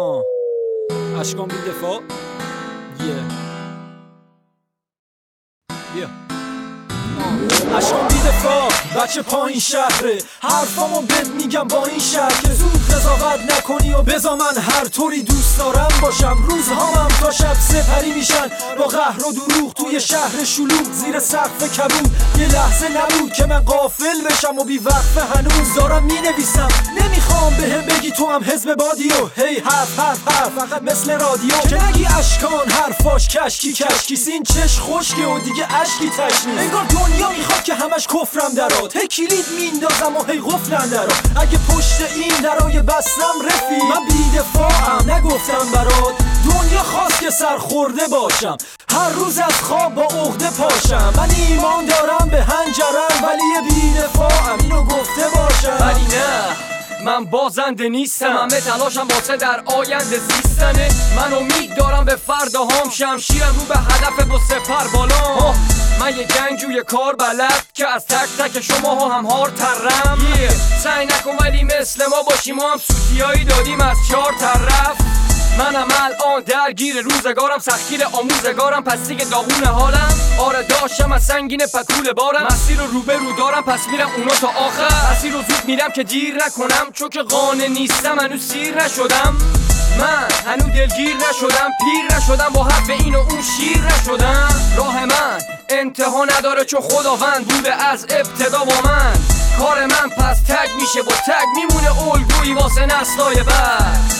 آه. اشکان بی دفاع. یه. بیا. اشکان بی دفاع. بچه پایین شهره. حرفامو بد میگم با این شهر که زود قضاوت نکنی و بزا من هر طوری دوست دارم باشم. روزهامم تا شب با قهر و دروغ توی شهر شلوغ زیر سقف کبود یه لحظه نبود که من قافل بشم و بی وقف هنوز دارم می‌نویسم. نمی‌خوام به هم بگی تو هم حزب بادی و هی حرف حرف حرف. فقط مثل رادیو که نگی اشکان حرفاش کشکی کشکی. سین چش خشکه و دیگه اشکی تشنی انگار دنیا می‌خواد که همش کفرم درات هی کلید میندازم و هی غفلن درات اگه پشت این درای بستم رفی من بیدفاعم. نگفتم سرخورده باشم. هر روز از خواب با عقده پاشم. من ایمان دارم به هنجرم ولی یه بیدفاعم. اینو گفته باشم. ولی نه من بازنده نیستم. همه تلاشم واسه در آینده زیستنه من امید دارم به فردا هم شمشیرم رو به هدف با سپر بالا. من یه جنگجوی کار بلد که از تک تک شما ها هم هار ترم. Yeah. سعی نکن ولی مثل ما باشیم ما هم سوتیایی دادیم از چهار طرف. منم الان درگیر روزگارم سختگیر آموزگارم. پس دیگه داغون حالم. آره داشتم از سنگین پتول بارم. مسیر رو روبه رو دارم پس میرم اونا تا آخر. مسیر رو زود میرم که دیر نکنم. چون که قانه نیستم هنوز سیر نشدم. من هنوز دلگیر نشدم پیر نشدم با حرف این و اون شیر نشدم. راه من انتها نداره چون خداوند بوده از ابتدا با من. کار من پس تگ میشه با تگ میمونه الگویی واسه نسلای بعد.